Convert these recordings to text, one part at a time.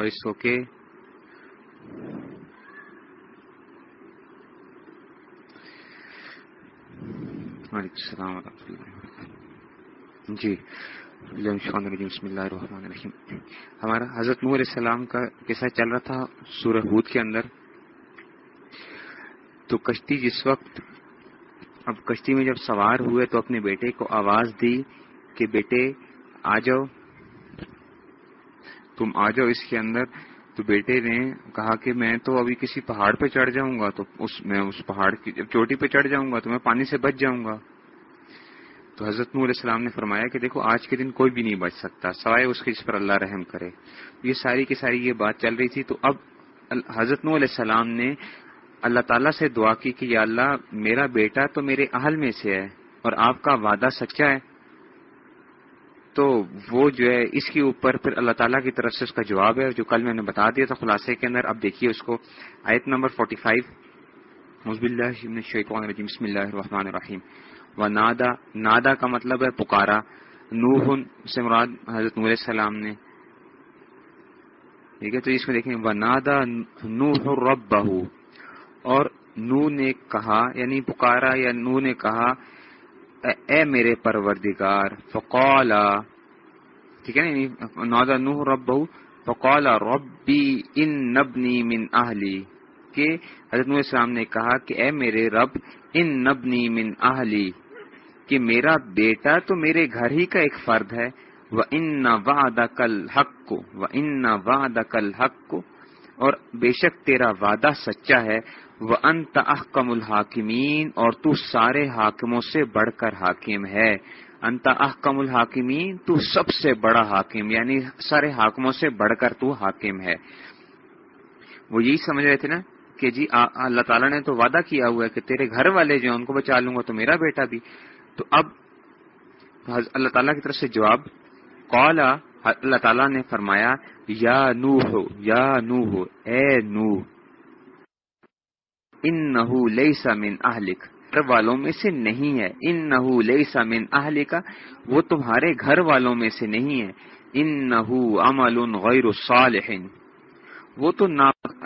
اور اس voice okay وعلیکم السلام ورحمۃ اللہ جی بسم اللہ الرحمن الرحیم۔ ہمارا حضرت نور علیہ السلام کا کیسا چل رہا تھا سورہ ہود کے اندر۔ تو کشتی جس وقت، اب کشتی میں جب سوار ہوئے تو اپنے بیٹے کو آواز دی کہ بیٹے آ جاؤ۔ تم آ جاؤ اس کے اندر۔ تو بیٹے نے کہا کہ میں تو ابھی کسی پہاڑ پہ چڑھ جاؤں گا، تو اس، میں اس پہاڑ کی، جب چوٹی پہ چڑھ جاؤں گا تو میں پانی سے بچ جاؤں گا۔ تو حضرت نور علیہ السلام نے فرمایا کہ دیکھو، آج کے دن کوئی بھی نہیں بچ سکتا، سوائے اس کے جس پر اللہ رحم کرے۔ یہ ساری کی ساری یہ بات چل رہی تھی۔ تو اب حضرت نور علیہ السلام نے اللہ تعالیٰ سے دعا کی کہ یا اللہ، میرا بیٹا تو میرے اہل میں سے ہے اور آپ کا وعدہ سچا ہے۔ تو وہ جو ہے اس کے اوپر پھر اللہ تعالیٰ کی طرف سے اس کا جواب ہے جو کل میں نے بتا دیا تھا خلاصے کے اندر، اب دیکھیے اس کو۔ آیت نمبر 45 مزب اللہ بسم اللہ الرحمن الرحیم۔ و نادا نادا کا مطلب ہے پکارا۔ نوح سے مراد حضرت نور السلام نے۔ ٹھیک ہے، تو اس میں دیکھیں و نادا نوح رب اور نو نے کہا یعنی پکارا یا نو نے کہا، اے میرے پروردگار، فقالا ٹھیک ہے نا؟ یعنی نودا نوح رب فقالا ربی ان نبنی من اہلی، کہ حضرت السلام نے کہا کہ اے میرے رب، ان نبنی من اہلی، کہ میرا بیٹا تو میرے گھر ہی کا ایک فرد ہے وہ ان واد کل حق کو وہ ان واد کل حق کو اور بے شک تیرا وعدہ سچا ہے وہ انت احکم الحاکمین، اور تو سارے حاکموں سے بڑھ کر حاکم ہے۔ انت احکم الحاکمین، تو سب سے بڑا حاکم یعنی سارے حاکموں سے بڑھ کر تو حاکم ہے۔ وہ یہی سمجھ رہے تھے نا کہ جی اللہ تعالیٰ نے تو وعدہ کیا ہوا ہے کہ تیرے گھر والے جو ہیں، ان کو بچا لوں گا، تو میرا بیٹا بھی۔ تو اب اللہ تعالیٰ کی طرف سے جواب، قالا، اللہ تعالیٰ نے فرمایا، یا نو ہو یا نو ہو اے نو ان نہ لئی سمن اہلک۔ گھر والوں میں سے نہیں ہے۔ ان نہ لئی سمن اہل کا وہ تمہارے گھر والوں میں سے نہیں ہے۔ ان نہ غیر صالح۔ وہ تو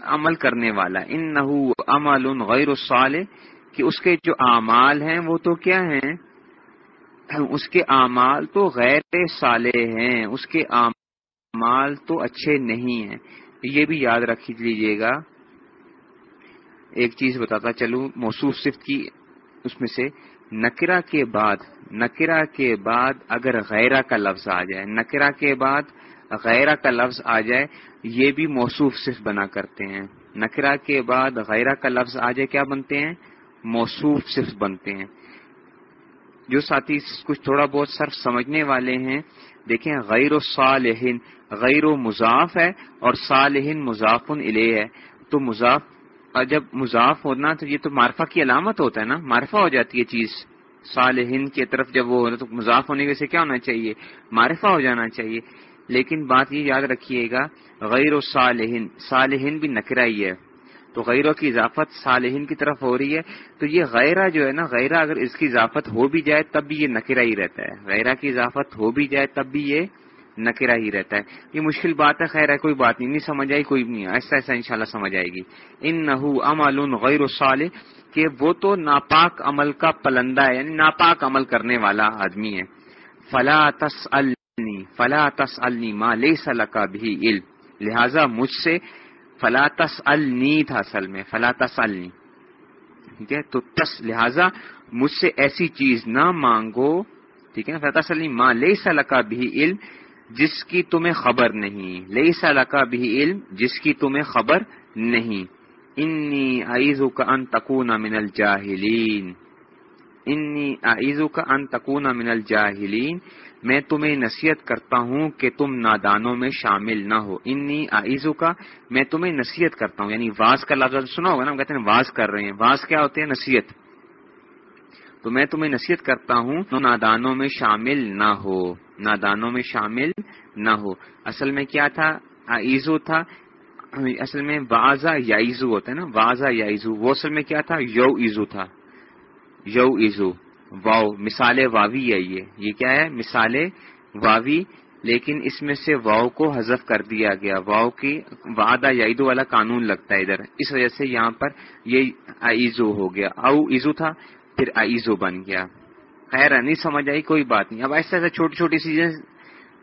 عمل کرنے والا۔ ان نہ امل غیر صالح۔ کہ اس کے جو اعمال ہیں وہ تو کیا ہیں؟ اس کے اعمال تو غیر صالح ہیں۔ اس کے اعمال تو اچھے نہیں ہیں۔ یہ بھی یاد رکھ لیجیے گا۔ ایک چیز بتاتا چلوں۔ موصوف صفت کی اس میں سے نکرا کے بعد نکرا کے بعد اگر غیرہ کا لفظ آ جائے نکرا کے بعد غیرہ کا لفظ آ جائے، یہ بھی موصوف صفت بنا کرتے ہیں۔ نکرا کے بعد غیرہ کا لفظ آ جائے، کیا بنتے ہیں؟ موصوف صفت بنتے ہیں۔ جو ساتھی کچھ تھوڑا بہت صرف سمجھنے والے ہیں، دیکھیں غیر و صالحین غیر و مضاف ہے اور صالحین مضافن علیہ ہے۔ تو مضاف جب مضاف ہونا تو یہ تو معرفہ کی علامت ہوتا ہے نا، معرفہ ہو جاتی ہے چیز۔ صالحین کی طرف جب وہ تو مضاف ہونے کے سے کیا ہونا چاہیے؟ معرفہ ہو جانا چاہیے۔ لیکن بات یہ یاد رکھیے گا، غیر و صالحین صالحین بھی نکرا ہی ہے۔ تو غیروں کی اضافت صالحین کی طرف ہو رہی ہے۔ تو یہ غیرہ جو ہے نا، غیرہ اگر اس کی اضافت ہو بھی جائے تب بھی یہ نکرا ہی رہتا ہے۔ غیرہ کی اضافت ہو بھی جائے تب بھی یہ نکرا ہی رہتا ہے۔ یہ مشکل بات ہے، خیر ہے، کوئی بات نہیں نہیں سمجھ آئی، کوئی نہیں، ایسا ایسا انشاءاللہ سمجھ آئے گی۔ ان نہ غیر صالح، کہ وہ تو ناپاک عمل کا پلندہ ہے یعنی ناپاک عمل کرنے والا آدمی ہے۔ فلا تس فلا تس ماں لے کا بھی علم۔ لہذا مجھ سے فلا تس تھا اصل میں، فلا تس ٹھیک ہے؟ تو تس، لہذا مجھ سے ایسی چیز نہ مانگو۔ ٹھیک ہے نا؟ فلا ماں لے کا بھی علم۔ جس کی تمہیں خبر نہیں۔ لئی کا بھی علم، جس کی تمہیں خبر نہیں۔ انی آئیزو کا ان تکون من الجاہلین۔ انی آئیزو کا ان تکون من الجاہلین۔ میں تمہیں نصیحت کرتا ہوں کہ تم نادانوں میں شامل نہ ہو۔ انی آئیزو کا میں تمہیں نصیحت کرتا ہوں۔ یعنی واز کا لفظ سنا ہوگا نا، ہم کہتے ہیں واز کر رہے ہیں۔ واز کیا ہوتے ہیں؟ نصیحت۔ تو میں تمہیں نصیحت کرتا ہوں، نادانوں میں شامل نہ ہو۔ نادانوں میں شامل نہ ہو۔ اصل میں کیا تھا؟ ایزو تھا۔ اصل میں واضح یائزو ہوتا ہے نا؟ واضح یائزو وہ اصل میں کیا تھا؟ یو ایزو تھا۔ یو ایزو واؤ، مثال واوی ہے یہ۔ یہ کیا ہے؟ مثال واوی۔ لیکن اس میں سے واؤ کو حذف کر دیا گیا۔ واؤ کی وعدہ یادو والا قانون لگتا ہے ادھر۔ اس وجہ سے یہاں پر یہ ایزو ہو گیا۔ او ایزو تھا، پھر ایزو بن گیا۔ خیر نہیں سمجھ آئی، کوئی بات نہیں۔ اب ایسا ایسا چھوٹی چھوٹی چیزیں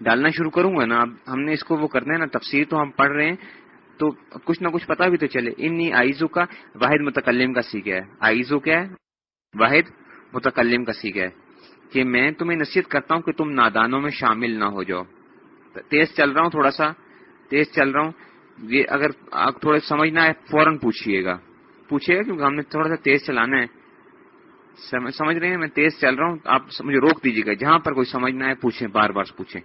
ڈالنا شروع کروں گا نا۔ اب ہم نے اس کو وہ کرنا ہے نا، تفسیر تو ہم پڑھ رہے ہیں۔ تو کچھ نہ کچھ پتا بھی تو چلے۔ انی آئیزو کا واحد متکلم کا سیکھ ہے آئیزو کیا ہے؟ واحد متکلم کا سیکھ ہے کہ میں تمہیں نصیحت کرتا ہوں کہ تم نادانوں میں شامل نہ ہو جاؤ۔ تیز چل رہا ہوں تھوڑا سا، تیز چل رہا ہوں۔ یہ اگر آپ تھوڑا سمجھنا ہے فوراً پوچھیے گا۔ پوچھیے گا کیونکہ ہم نے تھوڑا سا تیز چلانا ہے۔ سمجھ رہے ہیں؟ میں تیز چل رہا ہوں، آپ مجھے روک دیجیے گا۔ جہاں پر کوئی سمجھنا ہے پوچھیں، بار بار پوچھیں۔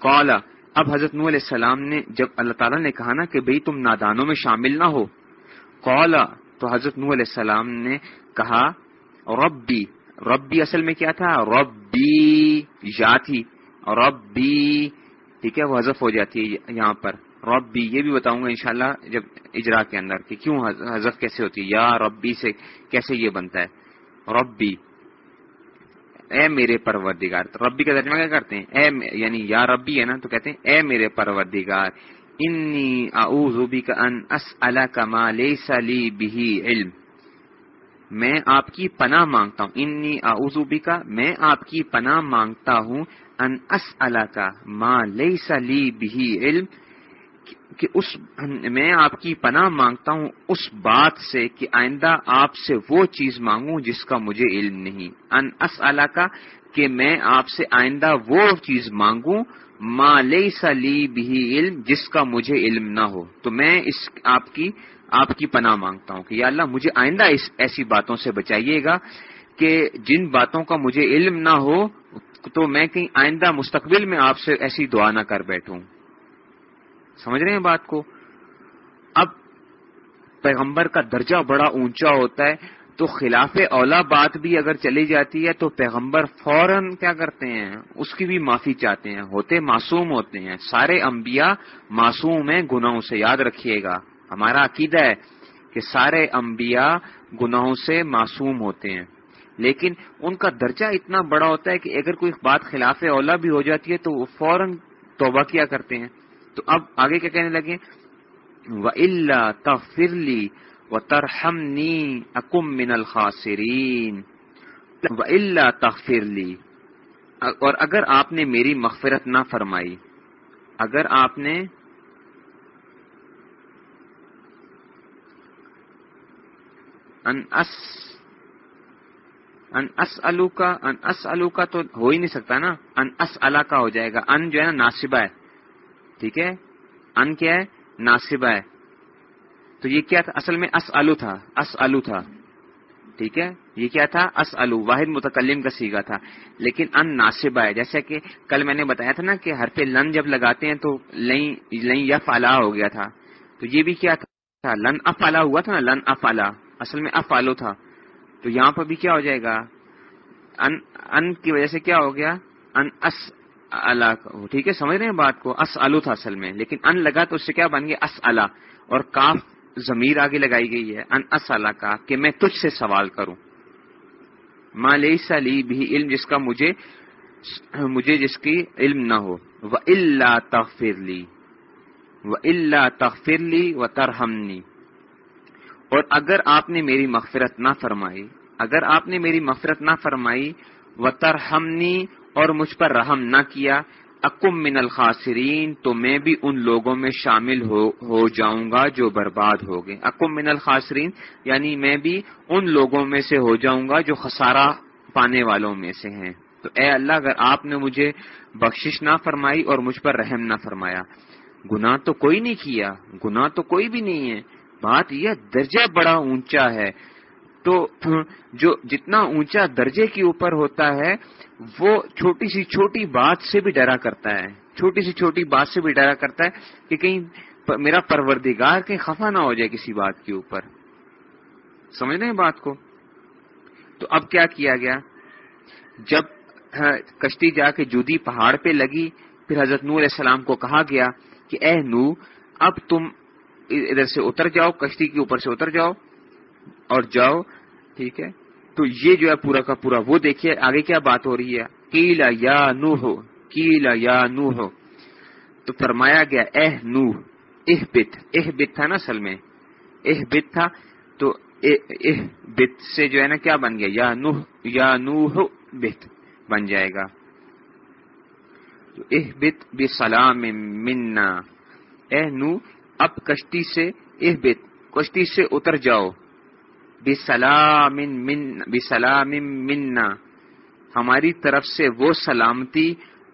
کالا اب حضرت نو علیہ السلام نے جب اللہ تعالیٰ نے کہا نا کہ بھئی تم نادانوں میں شامل نہ ہو کالا تو حضرت نو علیہ السلام نے کہا، ربی ربی اصل میں کیا تھا؟ ربی، یا تھی۔ ربی، ٹھیک ہے، وہ حذف ہو جاتی ہے یہاں پر۔ ربی، یہ بھی بتاؤں گا انشاءاللہ جب اجرا کے اندر کہ کیوں حذف کیسے ہوتی ہے؟ یا ربی سے کیسے یہ بنتا ہے؟ ربی، اے میرے پروردگار تو ربی کا ترجمہ کیا کرتے ہیں؟ اے یعنی یا ربی ہے نا تو کہتے ہیں، اے میرے پروردگار، انی اعوذ بک ان اسالک ما لیس لی به علم۔ میں آپ کی پناہ مانگتا ہوں، انی اعوذ بک، میں آپ کی پناہ مانگتا ہوں، ان اسالک ما لیس لی به علم۔ کہ اس میں آپ کی پناہ مانگتا ہوں اس بات سے کہ آئندہ آپ سے وہ چیز مانگوں جس کا مجھے علم نہیں۔ ان اس کا کہ میں آپ سے آئندہ وہ چیز مانگوں مالی سلی بھی علم جس کا مجھے علم نہ ہو۔ تو میں اس آپ کی آپ کی پناہ مانگتا ہوں کہ یا اللہ مجھے آئندہ اس ایسی باتوں سے بچائیے گا کہ جن باتوں کا مجھے علم نہ ہو، تو میں کہیں آئندہ مستقبل میں آپ سے ایسی دعا نہ کر بیٹھوں۔ سمجھ رہے ہیں بات کو؟ اب پیغمبر کا درجہ بڑا اونچا ہوتا ہے، تو خلاف اولا بات بھی اگر چلی جاتی ہے، تو پیغمبر فوراً کیا کرتے ہیں؟ اس کی بھی معافی چاہتے ہیں، ہوتے معصوم ہوتے ہیں۔ سارے انبیاء معصوم ہیں، گناہوں سے یاد رکھیے گا۔ ہمارا عقیدہ ہے کہ سارے انبیاء گناہوں سے معصوم ہوتے ہیں۔ لیکن ان کا درجہ اتنا بڑا ہوتا ہے کہ اگر کوئی بات خلاف اولا بھی ہو جاتی ہے، تو وہ فوراً توبہ کیا کرتے ہیں؟ تو اب آگے کیا کہنے لگے و اللہ تفرلی و ترہمنی اکم من الخاصرین و اللہ تفرلی اور اگر آپ نے میری مغفرت نہ فرمائی، اگر آپ نے ان اس ان اس الو کا ان اس الو کا تو ہو ہی نہیں سکتا نا۔ ان اس کا ہو جائے گا۔ ان جو ہے نا ناصبہ ہے۔ ٹھیک ہے؟ ان کیا ہے؟ ناصبہ ہے۔ تو یہ کیا تھا؟ اصل میں اس آلو تھا اس آلو تھا۔ ٹھیک ہے؟ یہ کیا تھا؟ اس آلو واحد متکلم کا سیگا تھا۔ لیکن ان ناصبہ ہے۔ جیسے کہ کل میں نے بتایا تھا نا کہ ہر پہ لن جب لگاتے ہیں تو لن یف آلہ ہو گیا تھا۔ تو یہ بھی کیا تھا؟ لن اف آلہ ہوا تھا نا؟ لن اف آلہ اصل میں اف آلو تھا۔ تو یہاں پر بھی کیا ہو جائے گا؟ ان ان کی وجہ سے کیا ہو گیا؟ ان اس اللہ ٹھیک ہے، سمجھ رہے ہیں بات کو؟ اس الو تھا اصل میں، لیکن ان لگا تو اس سے کیا بن گیا؟ اس اللہ اور کاف ضمیر آگے لگائی گئی ہے، ان اس اللہ کا، کہ میں تجھ سے سوال کروں۔ لی بھی علم، جس کا مجھے مجھے جس کی علم نہ ہو۔ وہ اللہ تغفر لی۔ وہ اللہ تغفر لی و ترہمنی اور اگر آپ نے میری مغفرت نہ فرمائی، اگر آپ نے میری مغفرت نہ فرمائی، و ترہمنی اور مجھ پر رحم نہ کیا۔ اکم من الخاسرین، تو میں بھی ان لوگوں میں شامل ہو ہو جاؤں گا جو برباد ہو گئے۔ اکم من الخاسرین یعنی میں بھی ان لوگوں میں سے ہو جاؤں گا جو خسارہ پانے والوں میں سے ہیں۔ تو اے اللہ، اگر آپ نے مجھے بخشش نہ فرمائی اور مجھ پر رحم نہ فرمایا، گناہ تو کوئی نہیں کیا، گناہ تو کوئی بھی نہیں ہے۔ بات یہ درجہ بڑا اونچا ہے۔ تو جو جتنا اونچا درجے کے اوپر ہوتا ہے، وہ چھوٹی سی چھوٹی بات سے بھی ڈرا کرتا ہے۔ چھوٹی سی چھوٹی بات سے بھی ڈرا کرتا ہے کہ کہیں میرا پروردگار کہیں خفا نہ ہو جائے کسی بات کے اوپر۔ سمجھ رہے ہیں بات کو؟ تو اب کیا کیا گیا؟ جب ہاں، کشتی جا کے جودی پہاڑ پہ لگی، پھر حضرت نور علیہ السلام کو کہا گیا کہ اے نو اب تم ادھر سے اتر جاؤ، کشتی کے اوپر سے اتر جاؤ اور جاؤ۔ ٹھیک ہے؟ تو یہ جو ہے پورا کا پورا، وہ دیکھیے آگے کیا بات ہو رہی ہے۔ کیلا یا نو ہو قیل یا نوح۔ تو فرمایا گیا اہ نوح اہ بت اہ بت تھا نا اصل میں۔ اہ بت تھا، تو اہ بت سے جو ہے نا کیا بن گیا؟ یا نوح یا نوح بت بن جائے گا۔ تو اہ بت بسلام منا اہ نو اب کشتی سے اہ بت کشتی سے اتر جاؤ۔ بسلام من بسلام منا ہماری طرف سے وہ سلامتی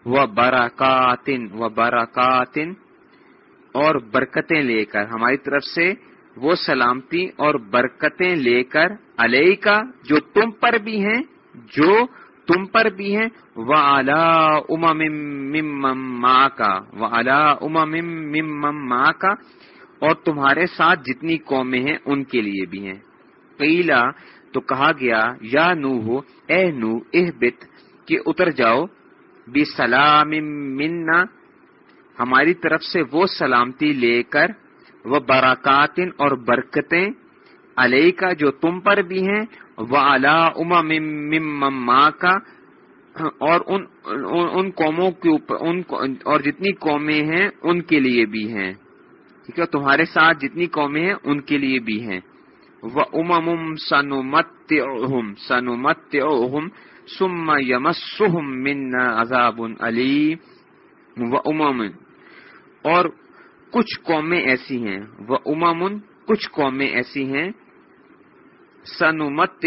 و براکاتن و براکاتن اور برکتیں لے کر، ہماری طرف سے وہ سلامتی اور برکتیں لے کر علیہ کا جو تم پر بھی ہیں، جو تم پر بھی ہیں وہ ماں کا وہ ماں کا اور تمہارے ساتھ جتنی قومیں ہیں، ان کے لیے بھی ہیں۔ قیلا تو کہا گیا، یا نو ہو اے نو اہ بت کہ اتر جاؤ بھی سلام منا ہماری طرف سے وہ سلامتی لے کر وہ براکاتن اور برکتیں علیہ کا جو تم پر بھی ہیں وہ الا کا اور ان ان قوموں کے اوپر اور جتنی قومیں ہیں، ان کے لیے بھی ہیں۔ ٹھیک ہے تمہارے ساتھ جتنی قومیں ہیں، ان کے لیے بھی ہیں۔ وہ امم سنمت سنمت سم یمسم من عذاب علی و امم اور کچھ قومیں ایسی ہیں۔ وہ امامن کچھ قومیں ایسی ہیں۔ سنمت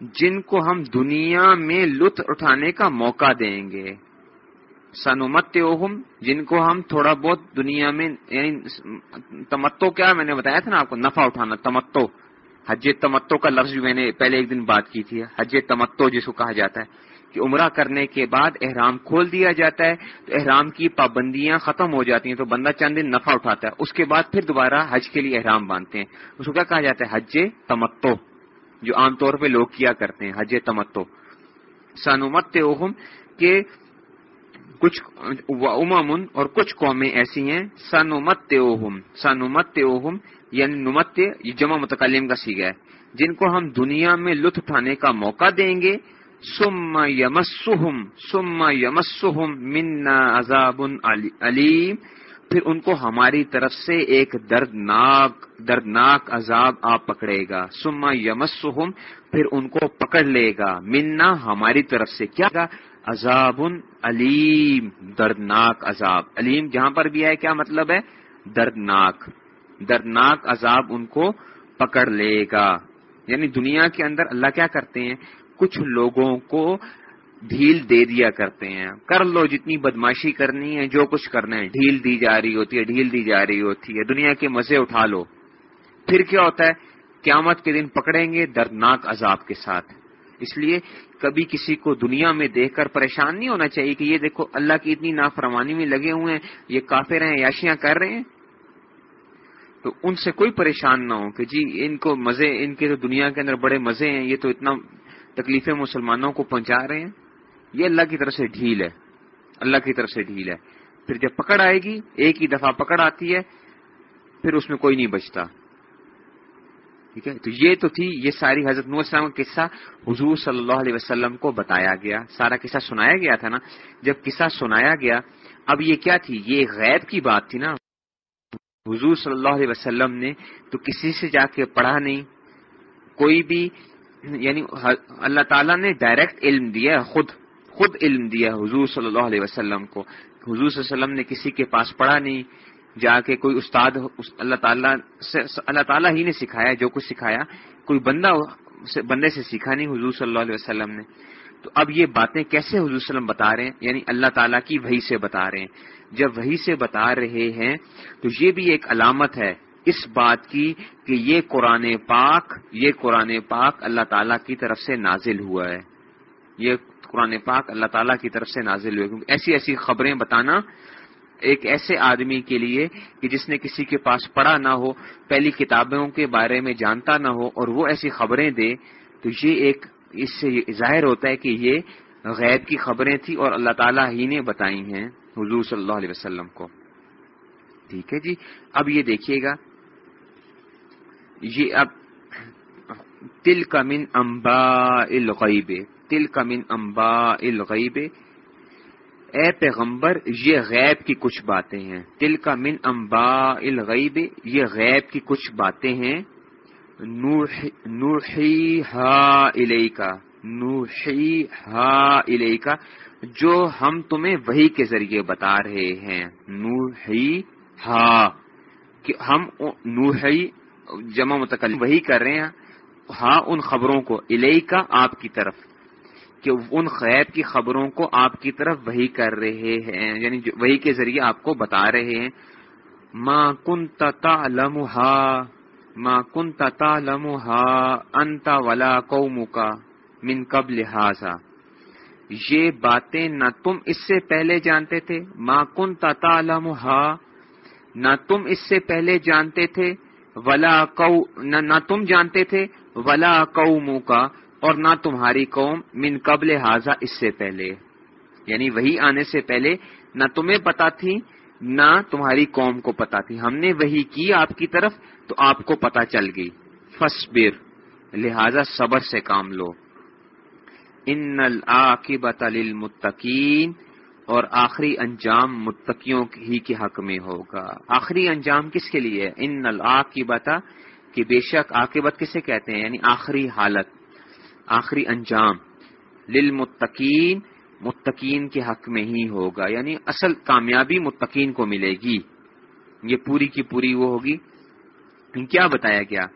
جن کو ہم دنیا میں لطف اٹھانے کا موقع دیں گے۔ سنمت جن کو ہم تھوڑا بہت دنیا میں یعنی تمتو کیا میں نے بتایا تھا نا آپ کو، نفع اٹھانا تمتو حج تمتو کا لفظ میں نے پہلے ایک دن بات کی تھی، حج تمتو جس کو کہا جاتا ہے، کہ عمرہ کرنے کے بعد احرام کھول دیا جاتا ہے، تو احرام کی پابندیاں ختم ہو جاتی ہیں، تو بندہ چند دن نفع اٹھاتا ہے، اس کے بعد پھر دوبارہ حج کے لیے احرام باندھتے ہیں۔ اس کو کیا کہا جاتا ہے؟ حج تمتو جو عام طور پہ لوگ کیا کرتے ہیں، حج تمتو سنومت کہ کچھ امامن اور کچھ قومیں ایسی ہیں سنومت اوہم سنومت اوہم یعنی نمت، یہ جمع متکلم کا سیگا ہے، جن کو ہم دنیا میں لطف اٹھانے کا موقع دیں گے۔ سم یمسہم سم یمسہم منا عذاب علیم۔ پھر ان کو ہماری طرف سے ایک دردناک دردناک عذاب آپ پکڑے گا۔ سما یمسہم، پھر ان کو پکڑ لے گا۔ منا ہماری طرف سے کیا؟ عذاب علیم، دردناک عذاب۔ علیم جہاں پر بھی ہے، کیا مطلب ہے؟ دردناک۔ دردناک عذاب ان کو پکڑ لے گا۔ یعنی دنیا کے اندر اللہ کیا کرتے ہیں؟ کچھ لوگوں کو ڈھیل دے دیا کرتے ہیں۔ کر لو جتنی بدماشی کرنی ہے، جو کچھ کرنا ہے۔ ڈھیل دی جا رہی ہوتی ہے، ڈھیل دی جا رہی ہوتی ہے۔ دنیا کے مزے اٹھا لو۔ پھر کیا ہوتا ہے؟ قیامت کے دن پکڑیں گے دردناک عذاب کے ساتھ۔ اس لیے کبھی کسی کو دنیا میں دیکھ کر پریشان نہیں ہونا چاہیے کہ یہ دیکھو اللہ کی اتنی نافرمانی میں لگے ہوئے ہیں، یہ کافر ہیں یاشیاں کر رہے ہیں۔ تو ان سے کوئی پریشان نہ ہو کہ جی ان کو مزے، ان کے دنیا کے اندر بڑے مزے ہیں، یہ تو اتنا تکلیفیں مسلمانوں کو پہنچا رہے ہیں۔ یہ اللہ کی طرف سے ڈھیل ہے۔ اللہ کی طرف سے ڈھیل ہے۔ پھر جب پکڑ آئے گی، ایک ہی دفعہ پکڑ آتی ہے، پھر اس میں کوئی نہیں بچتا۔ ٹھیک ہے؟ تو یہ تو تھی، یہ ساری حضرت نور السلام کا قصہ حضور صلی اللہ علیہ وسلم کو بتایا گیا۔ سارا قصہ سنایا گیا تھا نا؟ جب قصہ سنایا گیا، اب یہ کیا تھی؟ یہ غیب کی بات تھی نا۔ حضور صلی اللہ علیہ وسلم نے تو کسی سے جا کے پڑھا نہیں، کوئی بھی یعنی اللہ تعالیٰ نے ڈائریکٹ علم دیا خود خود علم دیا حضور صلی اللہ علیہ وسلم کو۔ حضور صلی اللہ علیہ وسلم نے کسی کے پاس پڑھا نہیں جا کے کوئی استاد اللہ تعالیٰ سے اللہ تعالیٰ ہی نے سکھایا، جو کچھ سکھایا، کوئی بندہ بندے سے سیکھا نہیں، حضور صلی اللہ علیہ وسلم نے۔ تو اب یہ باتیں کیسے حضور صلی اللہ علیہ وسلم بتا رہے ہیں؟ یعنی اللہ تعالیٰ کی وہی سے بتا رہے ہیں۔ جب وہی سے بتا رہے ہیں، تو یہ بھی ایک علامت ہے اس بات کی کہ یہ قرآن پاک یہ قرآن پاک اللہ تعالیٰ کی طرف سے نازل ہوا ہے۔ یہ قرآن پاک اللہ تعالیٰ کی طرف سے نازل ہوئے۔ کیونکہ ایسی ایسی خبریں بتانا ایک ایسے آدمی کے لیے کہ جس نے کسی کے پاس پڑھا نہ ہو، پہلی کتابوں کے بارے میں جانتا نہ ہو اور وہ ایسی خبریں دے، تو یہ ایک اس سے ظاہر ہوتا ہے کہ یہ غیب کی خبریں تھیں اور اللہ تعالیٰ ہی نے بتائی ہیں حضور صلی اللہ علیہ وسلم کو۔ ٹھیک ہے جی؟ اب یہ دیکھیے گا۔ یہ اب تل کا من امبا الغیب تل کا من امبا الغیب اے پیغمبر، یہ غیب کی کچھ باتیں ہیں۔ تل کا من امبا الغیب، یہ غیب کی کچھ باتیں ہیں۔ نوحی ہا کا نوحی ہا کا جو ہم تمہیں وہی کے ذریعے بتا رہے ہیں۔ نوحی ہا کہ ہم نوحی، جمع متکل وہی کر رہے ہیں۔ ہاں ان خبروں کو الہی کا آپ کی طرف کہ ان خیب کی خبروں کو آپ کی طرف وہی کر رہے ہیں یعنی وہی کے ذریعے آپ کو بتا رہے ہیں۔ ما کن تتا لمحا ما کن تتا لمحا انتا ولا قوم من قبل لہٰذا یہ باتیں نہ تم اس سے پہلے جانتے تھے۔ ما کن تتا لمحا نہ تم اس سے پہلے جانتے تھے۔ ولا نہ تم جانتے تھے۔ ولا قوم کا اور نہ تمہاری قوم من قبل حاضہ اس سے پہلے۔ یعنی وہی آنے سے پہلے نہ تمہیں پتا تھی، نہ تمہاری قوم کو پتا تھی۔ ہم نے وہی کی آپ کی طرف تو آپ کو پتا چل گئی۔ فصبر لہذا صبر سے کام لو۔ ان العاقبت للمتقین، اور آخری انجام متقیوں ہی کے حق میں ہوگا۔ آخری انجام کس کے لیے؟ ان العاقبت کہ بے شک عاقبت کسے کہتے ہیں؟ یعنی آخری حالت۔ آخری انجام للمتقین، متقین کے حق میں ہی ہوگا یعنی اصل کامیابی متقین کو ملے گی۔ یہ پوری کی پوری وہ ہوگی۔ کیا بتایا گیا؟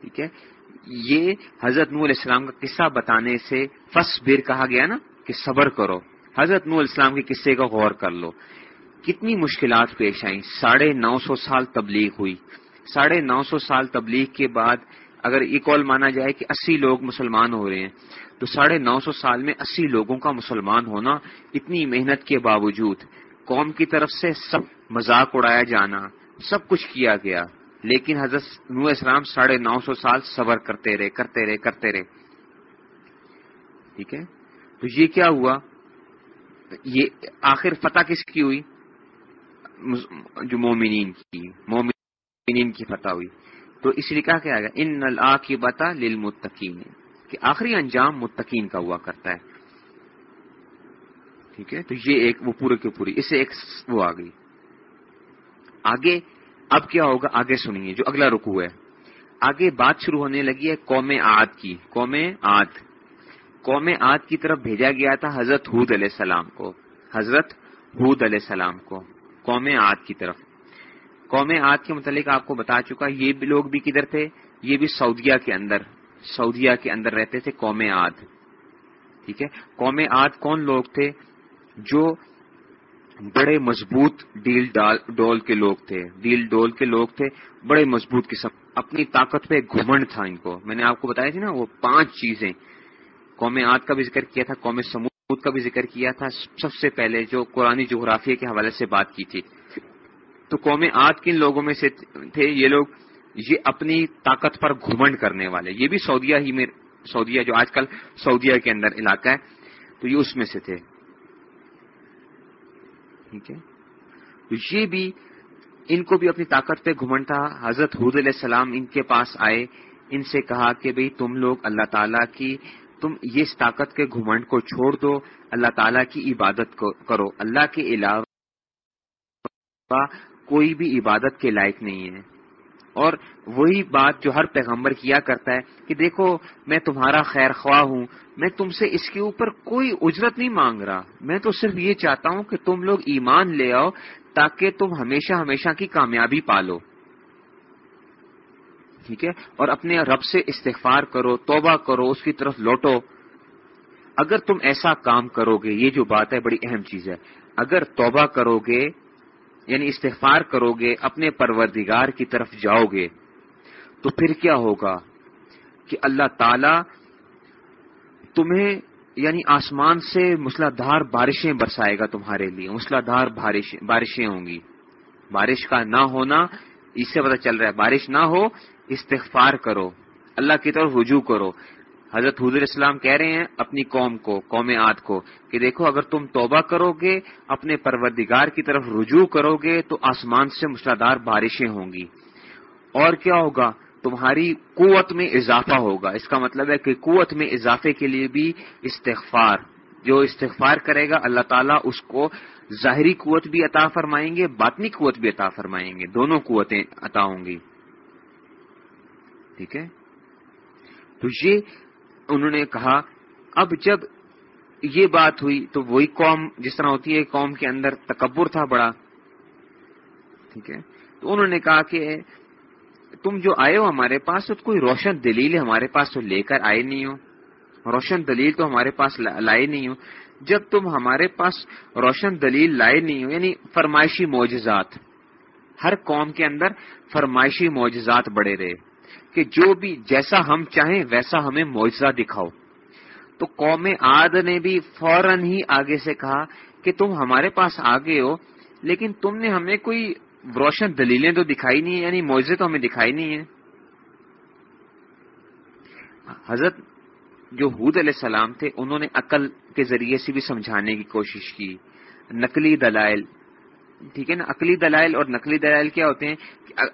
ٹھیک ہے۔ یہ حضرت نور اسلام کا قصہ بتانے سے فس بیر کہا گیا نا کہ صبر کرو۔ حضرت نور اسلام کے قصے کا غور کر لو۔ کتنی مشکلات پیش آئیں۔ ساڑھے نو سو سال تبلیغ ہوئی۔ ساڑھے نو سو سال تبلیغ کے بعد اگر یہ کال مانا جائے کہ اسی لوگ مسلمان ہو رہے ہیں، تو ساڑھے نو سو سال میں اسی لوگوں کا مسلمان ہونا اتنی محنت کے باوجود قوم کی طرف سے سب مذاق اڑایا جانا، سب کچھ کیا گیا۔ لیکن حضرت نو اسلام ساڑھے نو سو سال صبر کرتے رہے کرتے رہے کرتے رہے۔ ٹھیک ہے؟ تو یہ کیا ہوا؟ یہ آخر فتح کس کی ہوئی؟ جو مومنین کی مومنین کی فتح ہوئی۔ تو اس لیے کیا کہا گیا ان نلا کی بتا للمتقین کہ آخری انجام متقین کا ہوا کرتا ہے۔ ٹھیک ہے؟ تو یہ ایک وہ پورے کے پوری اس سے ایک وہ آ گئی۔ آگے، اب کیا ہوگا؟ آگے سنیے، جو اگلا رکو ہے۔ آگے بات شروع ہونے لگی ہے قوم آد کی۔ قوم آد قوم آد کی طرف بھیجا گیا تھا حضرت حود علیہ السلام کو۔ حضرت حود علیہ السلام کو۔ قوم آد کی طرف۔ قوم آد کے متعلق آپ کو بتا چکا، یہ بھی لوگ بھی کدھر تھے؟ یہ بھی سعودیہ کے اندر، سعودیہ کے اندر رہتے تھے قوم آد ٹھیک ہے؟ قوم آد کون لوگ تھے؟ جو بڑے مضبوط ڈیل ڈول کے لوگ تھے۔ ڈیل ڈول کے لوگ تھے، بڑے مضبوط قسم۔ اپنی طاقت پہ گھمنڈ تھا ان کو۔ میں نے آپ کو بتایا تھی نا، وہ پانچ چیزیں۔ قوم آد کا بھی ذکر کیا تھا، قوم سمود کا بھی ذکر کیا تھا۔ سب سے پہلے جو قرآن جغرافیہ کے حوالے سے بات کی تھی۔ تو قوم آج کن لوگوں میں سے تھے، یہ لوگ یہ اپنی طاقت پر گھمنڈ کرنے والے۔ یہ بھی سعودیہ ہی میں سعودیہ جو آج کل سعودیہ کے اندر علاقہ ہے، تو یہ اس میں سے تھے۔ ٹھیک ہے؟ تو یہ بھی ان کو بھی اپنی طاقت پہ گھمنڈ تھا حضرت حود علیہ السلام ان کے پاس آئے، ان سے کہا کہ بھئی تم لوگ اللہ تعالیٰ کی تم یہ اس طاقت کے گھمنڈ کو چھوڑ دو، اللہ تعالیٰ کی عبادت کرو۔ اللہ کے علاوہ کوئی بھی عبادت کے لائق نہیں ہے۔ اور وہی بات جو ہر پیغمبر کیا کرتا ہے کہ دیکھو، میں تمہارا خیر خواہ ہوں، میں تم سے اس کے اوپر کوئی اجرت نہیں مانگ رہا۔ میں تو صرف یہ چاہتا ہوں کہ تم لوگ ایمان لے آؤ تاکہ تم ہمیشہ ہمیشہ کی کامیابی پالو۔ ٹھیک ہے؟ اور اپنے رب سے استغفار کرو، توبہ کرو، اس کی طرف لوٹو۔ اگر تم ایسا کام کرو گے، یہ جو بات ہے، بڑی اہم چیز ہے۔ اگر توبہ کرو گے یعنی استغفار کرو گے اپنے پروردگار کی طرف جاؤ گے تو پھر کیا ہوگا؟ کہ اللہ تعالی تمہیں یعنی آسمان سے مسلادھار بارشیں برسائے گا تمہارے لیے، مسلادھار بارشیں ہوں گی۔ بارش کا نہ ہونا، اس سے پتہ چل رہا ہے، بارش نہ ہو، استغفار کرو، اللہ کی طرف رجوع کرو۔ حضرت حضور اسلام کہہ رہے ہیں اپنی قوم کو، قوم آد کو، کہ دیکھو اگر تم توبہ کرو گے، اپنے پروردگار کی طرف رجوع کرو گے، تو آسمان سے مشتادار بارشیں ہوں گی۔ اور کیا ہوگا؟ تمہاری قوت میں اضافہ ہوگا۔ اس کا مطلب ہے کہ قوت میں اضافے کے لیے بھی استغفار۔ جو استغفار کرے گا، اللہ تعالیٰ اس کو ظاہری قوت بھی عطا فرمائیں گے، باطنی قوت بھی عطا فرمائیں گے۔ دونوں قوتیں عطا ہوں گی۔ ٹھیک ہے؟ تو یہ انہوں نے کہا، اب جب یہ بات ہوئی تو وہی قوم جس طرح ہوتی ہے، قوم کے اندر تکبر تھا بڑا۔ ٹھیک ہے؟ تو انہوں نے کہا کہ تم جو آئے ہو ہمارے پاس تو کوئی روشن دلیل ہمارے پاس تو لے کر آئے نہیں ہو۔ روشن دلیل تو ہمارے پاس لائے نہیں ہو۔ جب تم ہمارے پاس روشن دلیل لائے نہیں ہو یعنی فرمائشی معجزات، ہر قوم کے اندر فرمائشی معجزات بڑے رہے۔ کہ جو بھی جیسا ہم چاہیں ویسا ہمیں معجزہ دکھاؤ۔ تو قوم عاد نے بھی فوراً ہی آگے سے کہا کہ تم ہمارے پاس آگے ہو، لیکن تم نے ہمیں کوئی روشن دلیلیں تو دکھائی نہیں یعنی معجزے تو ہمیں دکھائی نہیں ہیں۔ حضرت جو حود علیہ السلام تھے، انہوں نے عقل کے ذریعے سے بھی سمجھانے کی کوشش کی، نقلی دلائل ٹھیک ہے نا، عقلی دلائل اور نقلی دلائل کیا ہوتے ہیں؟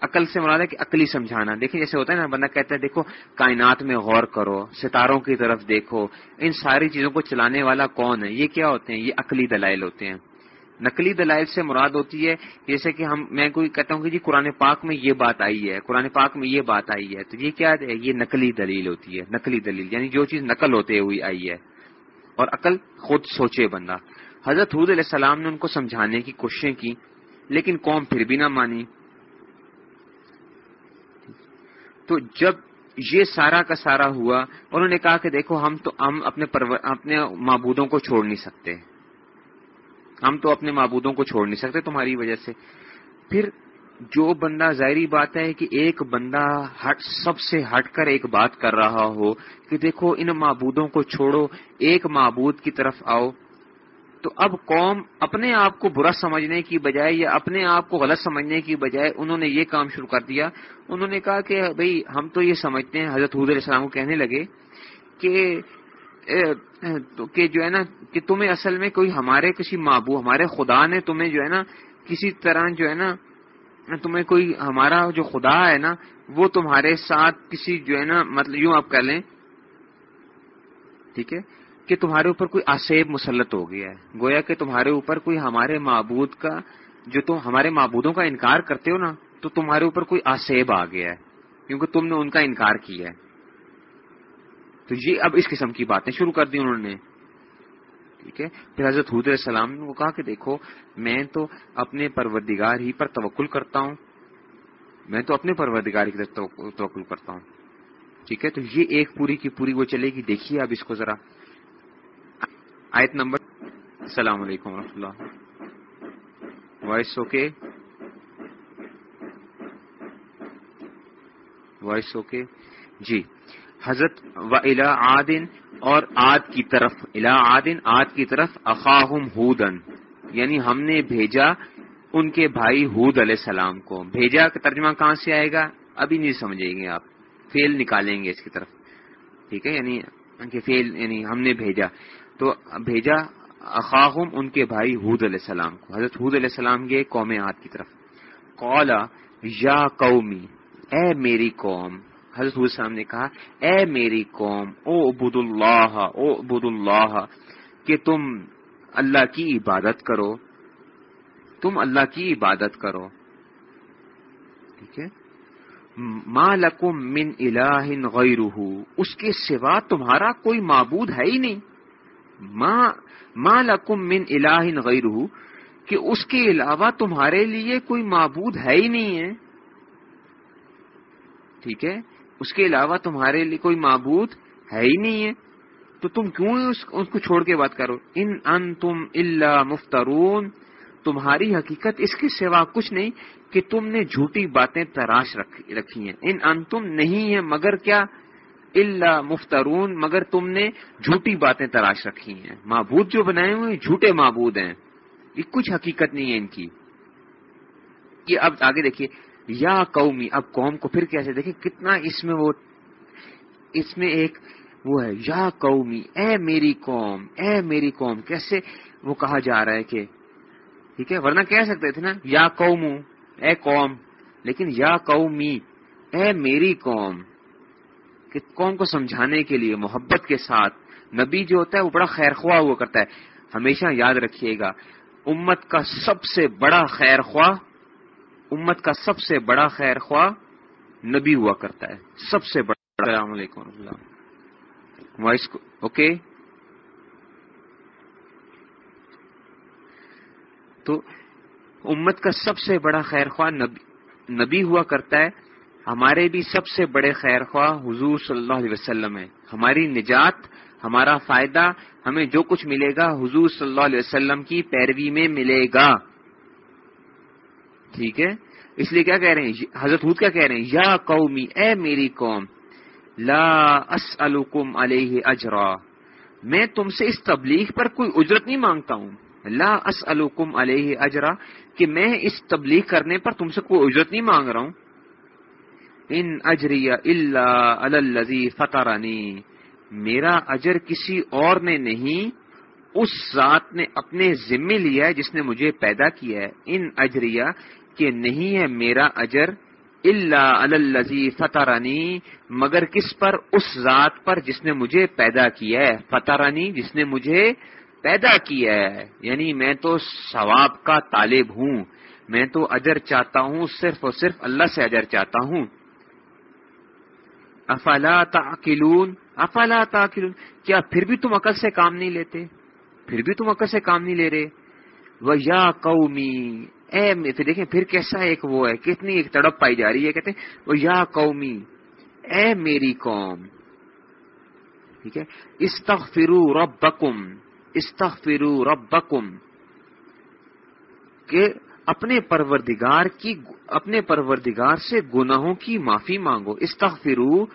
عقل سے مراد ہے کہ عقلی سمجھانا۔ دیکھیں جیسے ہوتا ہے نا، بندہ کہتا ہے، دیکھو، کائنات میں غور کرو، ستاروں کی طرف دیکھو۔ ان ساری چیزوں کو چلانے والا کون ہے؟ یہ کیا ہوتے ہیں؟ یہ عقلی دلائل ہوتے ہیں۔ نقلی دلائل سے مراد ہوتی ہے، جیسے کہ ہم، میں کوئی کہتا ہوں کہ جی قرآن پاک میں یہ بات آئی ہے، قرآن پاک میں یہ بات آئی ہے، تو یہ کیا ہے؟ یہ نقلی دلیل ہوتی ہے، نقلی دلیل یعنی جو چیز نقل ہوتے ہوئی آئی ہے۔ اور عقل خود سوچے بندہ۔ حضرت حود علیہ السلام نے ان کو سمجھانے کی کوششیں کی، لیکن قوم پھر بھی نہ مانی۔ تو جب یہ سارا کا سارا ہوا، انہوں نے کہا کہ دیکھو، ہم تو ہم اپنے اپنے معبودوں کو چھوڑ نہیں سکتے۔ ہم تو اپنے معبودوں کو چھوڑ نہیں سکتے تمہاری وجہ سے۔ پھر جو بندہ، ظاہری بات ہے کہ ایک بندہ ہٹ، سب سے ہٹ کر ایک بات کر رہا ہو کہ دیکھو، ان معبودوں کو چھوڑو، ایک معبود کی طرف آؤ۔ تو اب قوم اپنے آپ کو برا سمجھنے کی بجائے یا اپنے آپ کو غلط سمجھنے کی بجائے انہوں نے یہ کام شروع کر دیا۔ انہوں نے کہا کہ بھئی ہم تو یہ سمجھتے ہیں، حضرت حود علیہ السلام کو کہنے لگے کہ کہ جو ہے نا، کہ تمہیں اصل میں کوئی ہمارے کسی مابو، ہمارے خدا نے تمہیں جو ہے نا، کسی طرح جو ہے نا، تمہیں کوئی ہمارا جو خدا ہے نا، وہ تمہارے ساتھ کسی جو ہے نا مطلب یوں آپ کہہ لیں۔ ٹھیک ہے؟ کہ تمہارے اوپر کوئی آسیب مسلط ہو گیا ہے۔ گویا کہ تمہارے اوپر کوئی ہمارے معبود کا، جو تم ہمارے معبودوں کا انکار کرتے ہو نا، تو تمہارے اوپر کوئی آسیب آ گیا ہے، کیونکہ تم نے ان کا انکار کیا ہے۔ تو یہ اب اس قسم کی باتیں شروع کر دی انہوں نے۔ ٹھیک ہے؟ پھر حضرت حود علیہ السلام نے وہ کہا کہ دیکھو، میں تو اپنے پروردگار ہی پر توکل کرتا ہوں۔ میں تو اپنے پروردگار کی توکل کرتا ہوں۔ ٹھیک ہے؟ تو یہ ایک پوری کی پوری وہ چلے گی۔ دیکھیے اب اس کو ذرا۔ آیت نمبر السلام علیکم ورحمۃ اللہ وائس اوکے وائس اوکے جی حضرت و الا عادن اور آد کی طرف الا عادن آد کی طرف اخاہم ہودن یعنی ہم نے بھیجا ان کے بھائی حود علیہ السلام کو بھیجا کا ترجمہ کہاں سے آئے گا ابھی نہیں سمجھیں گے آپ فیل نکالیں گے اس کی طرف ٹھیک ہے یعنی کہ فیل یعنی ہم نے بھیجا تو بھیجا اخاہم ان کے بھائی حود علیہ السلام کو۔ حضرت حود علیہ السلام گئے قوم آد کی طرف۔ کولا یا قومی، اے میری قوم۔ حضرت السلام نے کہا، اے میری قوم، او عبد اللہ او عبد اللہ کہ تم اللہ کی عبادت کرو۔ تم اللہ کی عبادت کرو۔ ٹھیک ہے؟ ما لکم من الہ غیرہ، اس کے سوا تمہارا کوئی معبود ہے ہی نہیں۔ ما لکم من الہ غیرہ کہ اس کے علاوہ تمہارے لیے کوئی معبود ہے ہی نہیں ہے۔ ٹھیک ہے؟ اس کے علاوہ تمہارے لیے کوئی معبود ہے ہی نہیں ہے۔ تو تم کیوں اس کو چھوڑ کے بات کرو؟ ان ان تم اللہ مفترون۔ تمہاری حقیقت اس کے سوا کچھ نہیں کہ تم نے جھوٹی باتیں تراش رکھی ہیں۔ ان ان تم نہیں ہے مگر کیا اللہ مفترون، مگر تم نے جھوٹی باتیں تراش رکھی ہیں۔ معبود جو بنائے ہوئے جھوٹے معبود ہیں۔ یہ کچھ حقیقت نہیں ہے ان کی۔ یہ اب آگے دیکھیے، یا قومی، اب قوم کو پھر کیسے دیکھیں کتنا اس میں وہ، اس میں ایک وہ ہے، یا قومی، اے میری قوم، اے میری قوم۔ کیسے وہ کہا جا رہا ہے کہ، ٹھیک ہے، ورنہ کہہ سکتے تھے نا، یا قوم اے قوم، لیکن یا قومی، اے میری قوم۔ کہ قوم کو سمجھانے کے لیے محبت کے ساتھ نبی جو ہوتا ہے وہ بڑا خیر خواہ ہوا کرتا ہے۔ ہمیشہ یاد رکھیے گا، امت کا سب سے بڑا خیر خواہ امت کا سب سے بڑا خیر خواہ نبی ہوا کرتا ہے۔ سب سے بڑا۔ السلام علیکم وائس اوکے۔ تو امت کا سب سے بڑا خیر خواہ نبی نبی ہوا کرتا ہے۔ ہمارے بھی سب سے بڑے خیر خواہ حضور صلی اللہ علیہ وسلم ہے ہماری نجات، ہمارا فائدہ، ہمیں جو کچھ ملے گا حضور صلی اللہ علیہ وسلم کی پیروی میں ملے گا۔ ٹھیک ہے؟ اس لیے کیا کہہ رہے ہیں؟ حضرت حود کیا کہہ رہے ہیں؟ یا قومی، اے میری قوم، لا اسألکم علیہ اجرا۔ میں تم سے اس تبلیغ پر کوئی اجرت نہیں مانگتا ہوں۔ لا اسألکم علیہ اجرا، کہ میں اس تبلیغ کرنے پر تم سے کوئی اجرت نہیں مانگ رہا ہوں۔ ان اجری اللہ الزی فطرانی میرا اجر کسی اور نے نہیں، اس ذات نے اپنے ذمے لیا ہے جس نے مجھے پیدا کیا ہے۔ ان اجریا کہ نہیں ہے میرا اجر اللہ الزی فتح مگر کس پر؟ اس ذات پر جس نے مجھے پیدا کیا ہے۔ فتح جس نے مجھے پیدا کیا ہے۔ یعنی میں تو ثواب کا طالب ہوں، میں تو اجر چاہتا ہوں، صرف اور صرف اللہ سے اجر چاہتا ہوں۔ افلا تعقلون؟ افلا تعقلون؟ کیا پھر بھی تم عقل سے کام نہیں لیتے؟ پھر بھی تم عقل سے کام نہیں لے رہے؟ وہ یا قومی، اے دیکھیں، پھر کیسا ایک وہ ہے، کتنی ایک تڑپ پائی جا رہی ہے، کہتے ہیں وہ یا قومی، اے میری قوم، ٹھیک ہے؟ استغفروا ربکم استغفروا ربکم، کہ اپنے پروردگار کی اپنے پروردگار سے گناہوں کی معافی مانگو۔ استغفروا،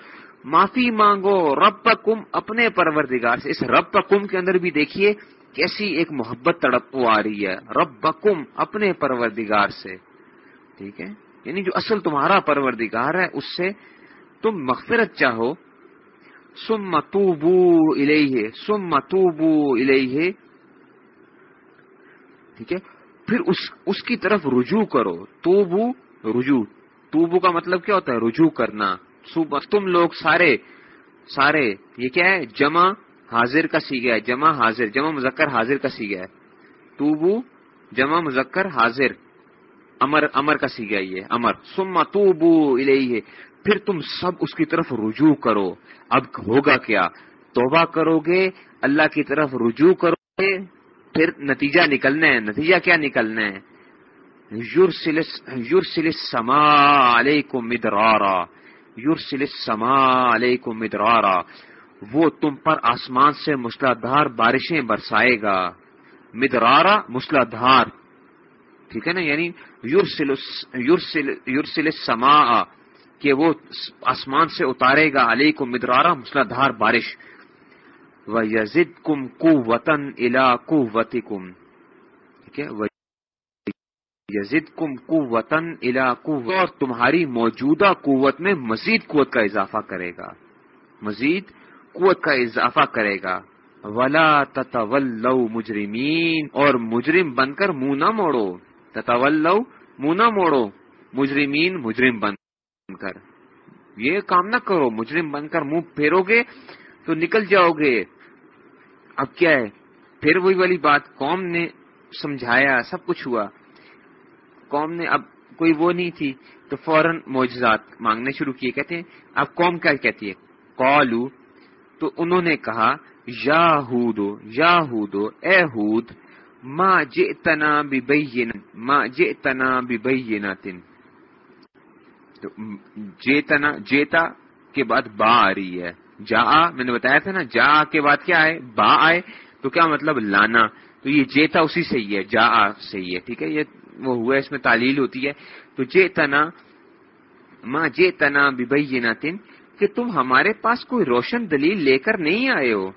معافی مانگو۔ رب اپنے پروردگار سے۔ اس رب کے اندر بھی دیکھیے کیسی ایک محبت تڑپ آ رہی ہے۔ رب اپنے پروردگار سے۔ ٹھیک ہے؟ یعنی جو اصل تمہارا پروردگار ہے، اس سے تم مغفرت چاہو۔ سم متوبو الیہ سم متوبو الیہ۔ ٹھیک ہے؟ پھر اس اس کی طرف رجوع کرو۔ توبو رجوع۔ توبو کا مطلب کیا ہوتا ہے؟ رجوع کرنا۔ تم لوگ سارے سارے یہ کیا ہے؟ جمع حاضر کا سی گیا ہے۔ جمع حاضر جمع مذکر حاضر کا سی گیا ہے۔ توبو جمع مذکر حاضر۔ امر امر کا سی گیا یہ۔ امر۔ سما توبو الیہ۔ پھر تم سب اس کی طرف رجوع کرو۔ اب ہوگا کیا؟ توبہ کرو گے اللہ کی طرف رجوع کرو گے پھر نتیجہ نکلنا ہے۔ نتیجہ کیا نکلنا ہے؟ یورسل سما علیکم مدرارا. یورسل سما علیکم مدرارا. وہ تم پر آسمان سے مسلادھار بارشیں برسائے گا. مدرارا مسلادھار ٹھیک ہے نا؟ یعنی یورسل یورسل سما کہ وہ آسمان سے اتارے گا. علیہ کو مدرارا مسلادھار بارش. و یزد کم کو وطن الا کو ٹھیک ہے؟ یزد کم کو الا اور تمہاری موجودہ قوت میں مزید قوت کا اضافہ کرے گا۔ مزید قوت کا اضافہ کرے گا۔ ولا تطول مجرمین اور مجرم بن کر منہ نہ موڑو۔ تطول منہ نہ موڑو۔ مجرمین مجرم بن کر۔ یہ کام نہ کرو، مجرم بن کر منہ پھیرو گے تو نکل جاؤ گے۔ اب کیا ہے؟ پھر وہی والی بات قوم نے سمجھایا، سب کچھ ہوا۔ قوم نے اب کوئی وہ نہیں تھی تو فوراً معجزات مانگنے شروع کیے، کہتے ہیں، اب قوم کیا کہتی ہے؟ کالو تو انہوں نے کہا، یا ہودو یا ہودو، اے ہود ماں جے تنا ماں جے تنا تن جیتنا، جیتا کے بعد با آ رہی ہے۔ جا، میں نے بتایا تھا نا، جا کے بعد کیا آئے؟ با آئے، تو کیا مطلب لانا؟ تو یہ جیتا اسی سے ہی ہے، جا سے ہی ہے، ٹھیک ہے؟ یہ وہ ہوا اس میں تعلیل ہوتی ہے۔ تو جے تنا ماں جے تنا تن کہ تم ہمارے پاس کوئی روشن دلیل لے کر نہیں آئے ہو۔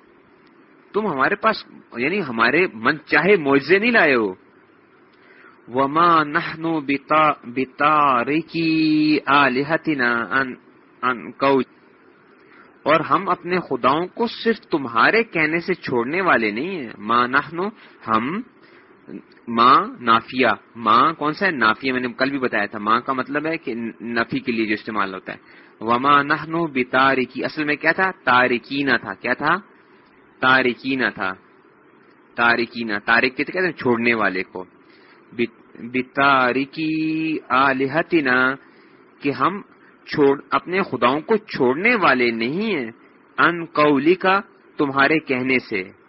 تم ہمارے پاس یعنی ہمارے من چاہے معجزے نہیں لائے ہو۔ وما نحنو بتارکی آلہتنا ان کوچ اور ہم اپنے خداؤں کو صرف تمہارے کہنے سے چھوڑنے والے نہیں ہیں۔ ماں نحنو ہم ماں نافیہ، ماں کون سا ہے؟ نافیہ، میں نے کل بھی بتایا تھا۔ ماں کا مطلب ہے کہ نفی کے لیے جو استعمال ہوتا ہے۔ وما نحنو بتارکی اصل میں کیا تھا؟ تارکینا تھا۔ کیا تھا؟ تارکینہ تھا۔ تارکینہ تارک کہتے ہیں چھوڑنے والے کو۔ بتارکی آلہتنا، کہ ہم چھوڑ، اپنے خداؤں کو چھوڑنے والے نہیں ہیں۔ ان قولی کا تمہارے کہنے سے۔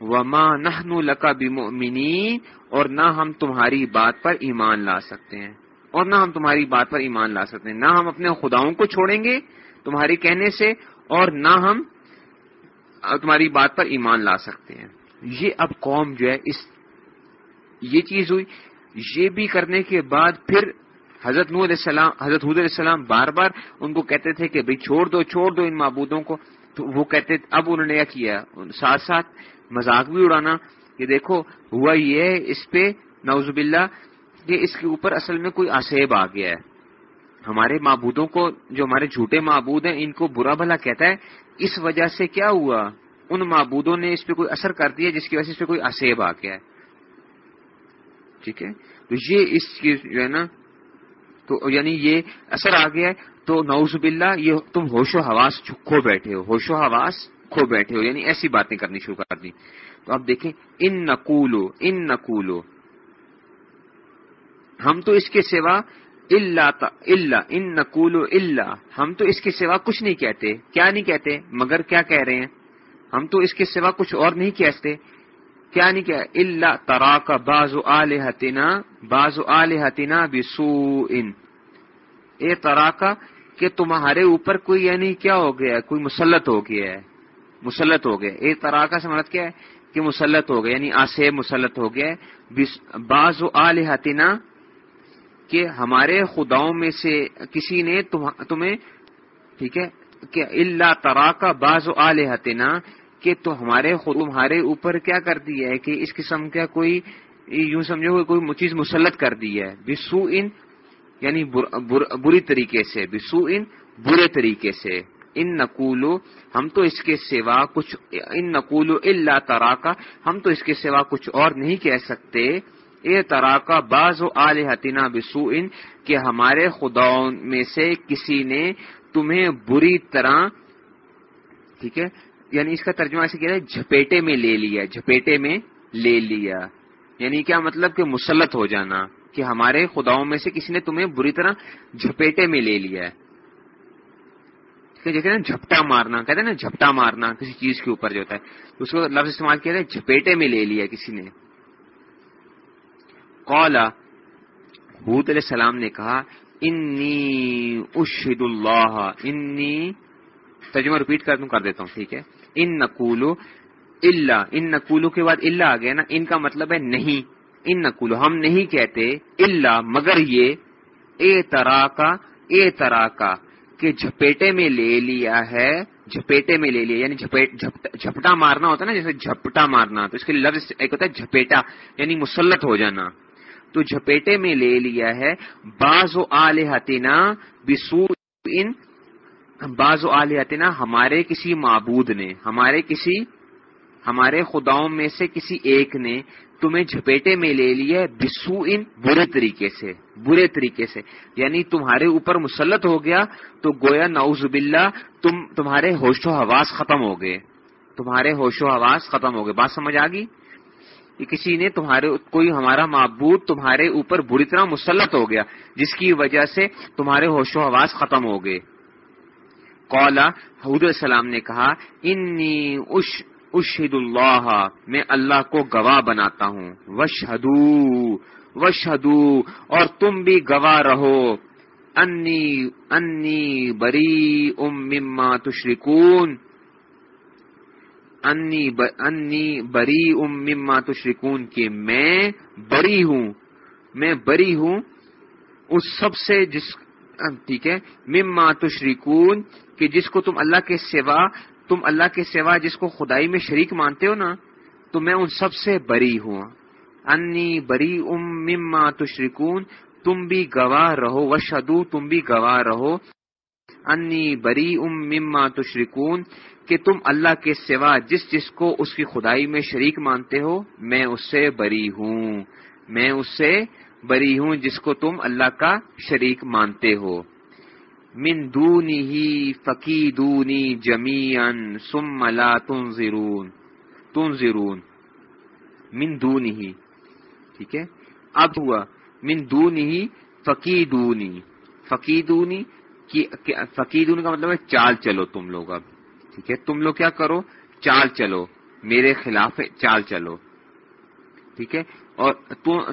وما نحن لکا بمؤمنین اور نہ ہم تمہاری بات پر ایمان لا سکتے ہیں اور نہ ہم تمہاری بات پر ایمان لا سکتے ہیں نہ ہم اپنے خداؤں کو چھوڑیں گے تمہارے کہنے سے اور نہ ہم تمہاری بات پر ایمان لا سکتے ہیں یہ اب قوم جو ہے اس یہ چیز ہوئی یہ بھی کرنے کے بعد پھر حضرت نور علیہ السلام، حضرت حود علیہ السلام بار بار ان کو کہتے تھے کہ بھائی چھوڑ دو چھوڑ دو ان معبودوں کو تو وہ کہتے، اب انہوں نے کیا؟ ساتھ ساتھ مذاق بھی اڑانا کہ دیکھو، ہوا یہ اس پہ نوز باللہ کہ اس کے اوپر اصل میں کوئی آسیب آ گیا ہے۔ ہمارے معبودوں کو، جو ہمارے جھوٹے معبود ہیں، ان کو برا بھلا کہتا ہے۔ اس وجہ سے کیا ہوا؟ ان معبودوں نے اس پہ کوئی اثر کر دیا جس کی وجہ سے اس پہ کوئی آسیب آ گیا ہے۔ ٹھیک ہے؟ تو یہ اس کی جو ہے نا، تو یعنی یہ اثر آ گیا ہے۔ تو نوز باللہ، یہ تم ہوش و حواس کھو بیٹھے ہو۔ ہوش و حواس کھو بیٹھے ہو یعنی ایسی باتیں کرنی شروع کر دی۔ تو اب دیکھیں، ان نقولو ان نقولو۔ ہم تو اس کے سوا اللہ اللہ ان نقول اللہ ہم تو اس کے سوا کچھ نہیں کہتے، کیا نہیں کہتے؟ مگر کیا کہہ رہے ہیں؟ ہم تو اس کے سوا کچھ اور نہیں کہتے۔ کیا نہیں کہ اللہ ترا کا بازو حتینا بازو حتینا بسو ان اے ترا کا کہ تمہارے اوپر کوئی یعنی کیا ہو گیا کوئی مسلط ہو گیا ہے۔ مسلط ہو گیا اے ترا کا سمرت کیا ہے کہ مسلط ہو گیا یعنی آسے مسلط ہو گیا بعض حتینا کہ ہمارے خداؤں میں سے کسی نے تمہیں، ٹھیک ہے، کہ اللہ ترا کا بعض حتینا کہ تو ہمارے تمہارے اوپر کیا کر دیا ہے کہ اس قسم کا کوئی یوں سمجھو کوئی چیز مسلط کر دی ہے۔ بسو ان یعنی بری طریقے سے بسو ان برے طریقے سے۔ ان نقولو ہم تو اس کے سوا کچھ ان نقولو اللہ ترا کا ہم تو اس کے سوا کچھ اور نہیں کہہ سکتے۔ اے ترا کا بعض و بسو ان کہ ہمارے خداؤں میں سے کسی نے تمہیں بری طرح، ٹھیک ہے یعنی اس کا ترجمہ ایسے کیا ہے جھپیٹے میں لے لیا، جھپیٹے میں لے لیا۔ یعنی کیا مطلب؟ کہ مسلط ہو جانا، کہ ہمارے خداؤں میں سے کسی نے تمہیں بری طرح جھپیٹے میں لے لیا ہے۔ نا جھپٹا مارنا، کہتے ہیں نا جھپٹا مارنا کسی چیز کے اوپر جو ہوتا ہے، اس کو لفظ استعمال کیا جائے جھپیٹے میں لے لیا کسی نے۔ کولا حود علیہ السلام نے کہا انی اشد اللہ انی ترجمہ ریپیٹ کر دوں کر دیتا ہوں، ٹھیک ہے۔ ان نقولو اللہ ان نقولو کے بعد اللہ آ گیا نا، ان کا مطلب ہے نہیں۔ ان نقولو، ہم نہیں کہتے اللہ مگر یہ، اے طرح کا اے طرح کا کہ جھپیٹے میں لے لیا ہے، جھپیٹے میں لے لیا یعنی جھپٹا مارنا ہوتا ہے نا، جیسے جھپٹا مارنا، تو اس کے لفظ ایک ہوتا ہے جھپیٹا یعنی مسلط ہو جانا۔ تو جھپیٹے میں لے لیا ہے باز و آلحتنا بسو ان بعض و آلیاتنا ہمارے کسی معبود نے، ہمارے کسی، ہمارے خداؤں میں سے کسی ایک نے تمہیں جھپیٹے میں لے لیا بسو ان برے طریقے سے، برے طریقے سے۔ یعنی تمہارے اوپر مسلط ہو گیا تو گویا نعوذ باللہ تم تمہارے ہوش و حواس ختم ہو گئے۔ تمہارے ہوش و حواس ختم ہو گئے۔ بات سمجھ آ گئی کہ کسی نے تمہارے، کوئی ہمارا معبود تمہارے اوپر بری طرح مسلط ہو گیا، جس کی وجہ سے تمہارے ہوش و حواس ختم ہو گئے۔ قولا حود السلام نے کہا انی اش اشہد اللہ میں اللہ کو گواہ بناتا ہوں۔ وشہدو وشہدو، اور تم بھی گواہ رہو۔ انی انی بری ام مما تشرکون۔ انی انی بری ام مما تشرکون کہ میں بری ہوں۔ میں بری ہوں اس سب سے جس، ٹھیک ہے، مما تشریکون کہ جس کو تم اللہ کے سوا تم اللہ کے سوا جس کو خدائی میں شریک مانتے ہو نا، تو میں ان سب سے بری ہوں۔ انی بری ام مما تشریکون تم بھی گواہ رہو و تم بھی گواہ رہو۔ انی بری ام مما تشریکون کہ تم اللہ کے سوا جس جس کو اس کی خدائی میں شریک مانتے ہو، میں اس سے بری ہوں۔ میں اس سے بری ہوں جس کو تم اللہ کا شریک مانتے ہو۔ من دونی ہی فقی دونی جمی لا تنظرون۔ تون زیرون من دون ہی ٹھیک ہے؟ اب ہوا۔ من دون ہی فقیدونی فقیدونی فقیدونی کا مطلب ہے چال چلو تم لوگ اب۔ ٹھیک ہے؟ تم لوگ کیا کرو؟ چال چلو۔ میرے خلاف چال چلو۔ ٹھیک ہے؟ اور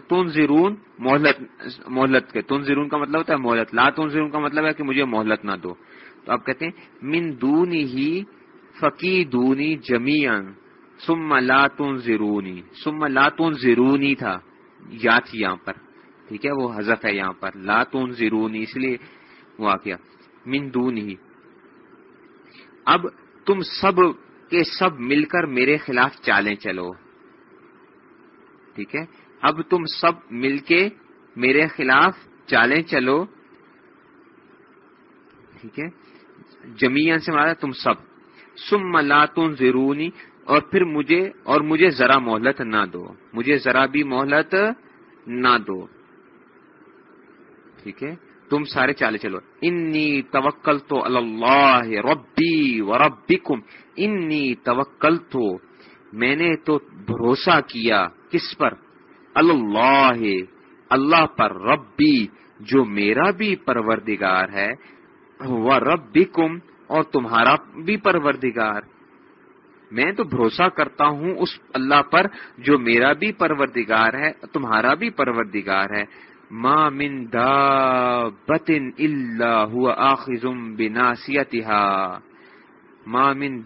تون زیرون مہلت مہلت کے تون زیرون کا مطلب ہوتا ہے مہلت۔ لا تون زیرون کا مطلب ہے کہ مجھے مہلت نہ دو۔ تو آپ کہتے ہیں، من دونی ہی فقی دونی جمیان سم لا تون زیرونی سم لا تون زیرونی تھا۔ یا تھی یہاں پر۔ ٹھیک ہے، وہ حذف ہے یہاں پر۔ لا تون زیرونی اس لیے وہ آ گیا من دونی اب تم سب کے سب مل کر میرے خلاف چالیں چلو۔ ٹھیک ہے؟ اب تم سب مل کے میرے خلاف چالیں چلو۔ ٹھیک ہے؟ جمیان سے مارا تم سب۔ سم تم ضرونی اور پھر مجھے اور مجھے ذرا مہلت نہ دو۔ مجھے ذرا بھی مہلت نہ دو۔ ٹھیک ہے؟ تم سارے چالے چلو۔ انی توکل تو اللہ ربی و ربکم۔ انی توکل تو میں نے تو بھروسہ کیا۔ کس پر؟ اللہ اللہ پر ربی، جو میرا بھی پروردگار ہے وہ رب اور تمہارا بھی پروردگار۔ میں تو بھروسہ کرتا ہوں اس اللہ پر، جو میرا بھی پروردگار ہے، تمہارا بھی پروردگار ہے۔ ما من بتن اللہ آخم بناسیتها ما من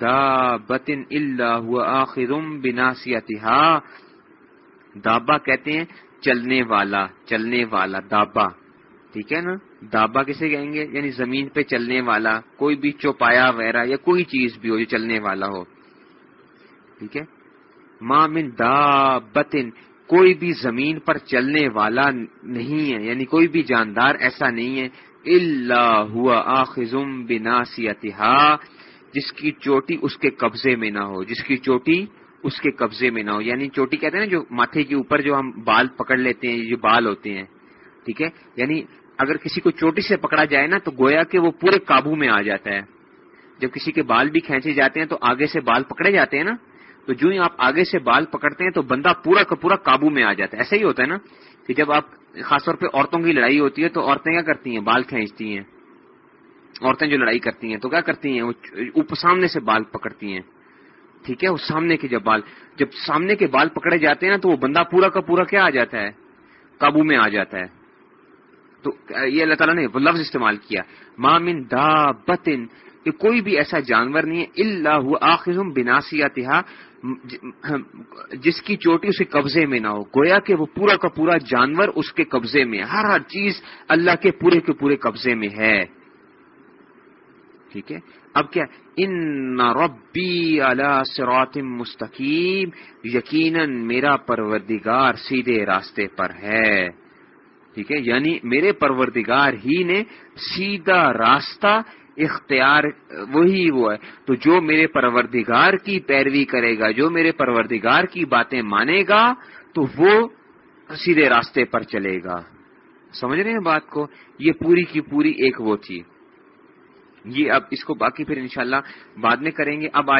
بتن اللہ آخم بناسیتها دابا کہتے ہیں چلنے والا چلنے والا دابا۔ ٹھیک ہے نا؟ دابا کسے کہیں گے؟ یعنی زمین پہ چلنے والا، کوئی بھی چوپایا وغیرہ یا کوئی چیز بھی ہو جو چلنے والا ہو۔ ٹھیک ہے؟ مامن دابتن، کوئی بھی زمین پر چلنے والا نہیں ہے۔ یعنی کوئی بھی جاندار ایسا نہیں ہے۔ اللہ ہوا آخم بناسی جس کی چوٹی اس کے قبضے میں نہ ہو، جس کی چوٹی اس کے قبضے میں نہ ہو۔ یعنی چوٹی کہتے ہیں نا جو ماتھے کے اوپر جو ہم بال پکڑ لیتے ہیں، جو بال ہوتے ہیں۔ ٹھیک ہے؟ یعنی اگر کسی کو چوٹی سے پکڑا جائے نا تو گویا کہ وہ پورے قابو میں آ جاتا ہے۔ جب کسی کے بال بھی کھینچے جاتے ہیں تو آگے سے بال پکڑے جاتے ہیں نا، تو جو ہی آپ آگے سے بال پکڑتے ہیں تو بندہ پورا کا پورا قابو میں آ جاتا ہے۔ ایسا ہی ہوتا ہے نا کہ جب آپ خاص طور پہ عورتوں کی لڑائی ہوتی ہے تو عورتیں کیا کرتی ہیں؟ بال کھینچتی ہیں۔ عورتیں جو لڑائی کرتی ہیں تو کیا کرتی ہیں؟ وہ سامنے سے بال پکڑتی ہیں۔ ٹھیک ہے اس سامنے کے جب بال، جب سامنے کے بال پکڑے جاتے ہیں نا تو وہ بندہ پورا کا پورا کیا آ جاتا ہے؟ قابو میں آ جاتا ہے۔ تو یہ اللہ تعالیٰ نے وہ لفظ استعمال کیا۔ مامن دا بتن کہ کوئی بھی ایسا جانور نہیں ہے اللہ آخر بناسی جس کی چوٹی اسے قبضے میں نہ ہو۔ گویا کہ وہ پورا کا پورا جانور اس کے قبضے میں ہر ہر چیز اللہ کے پورے کے پورے قبضے میں ہے۔ ٹھیک ہے؟ اب کیا؟ ان ربی سرات مستقیم یقیناً میرا پروردگار سیدھے راستے پر ہے۔ ٹھیک ہے؟ یعنی میرے پروردگار ہی نے سیدھا راستہ اختیار، وہی وہ ہے۔ تو جو میرے پروردگار کی پیروی کرے گا، جو میرے پروردگار کی باتیں مانے گا، تو وہ سیدھے راستے پر چلے گا۔ سمجھ رہے ہیں بات کو؟ یہ پوری کی پوری ایک وہ تھی۔ یہ اب اس کو باقی پھر انشاءاللہ بعد میں کریں گے۔ اب آج